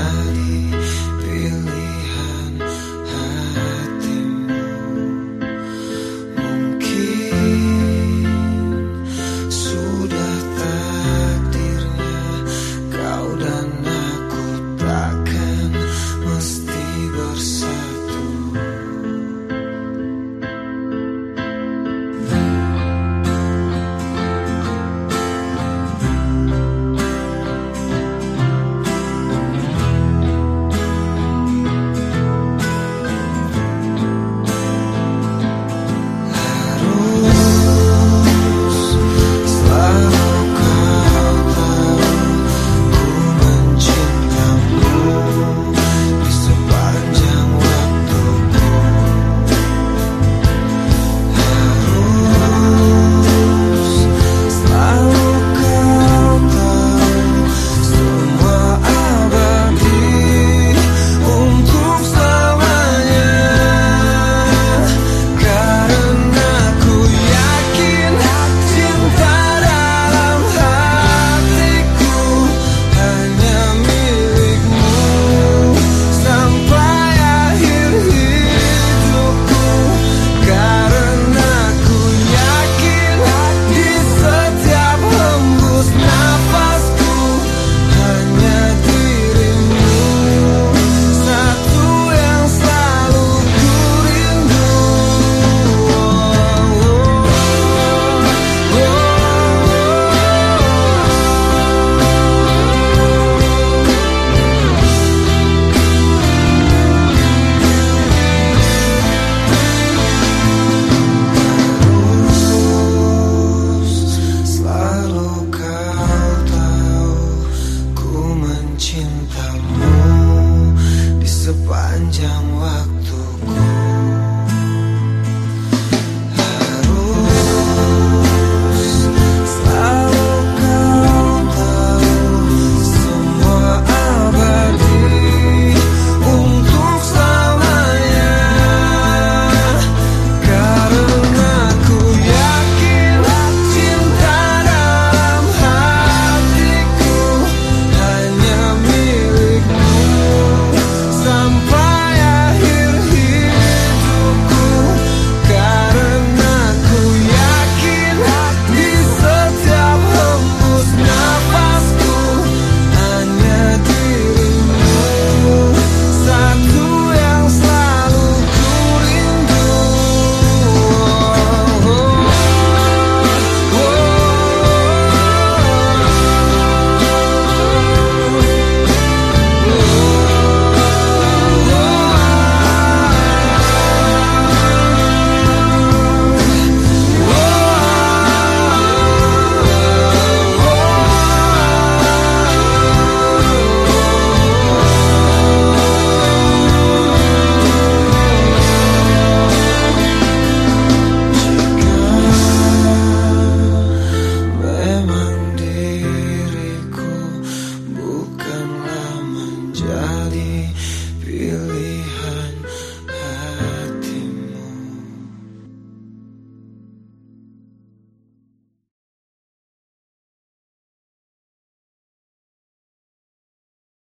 哪里 jadi pilih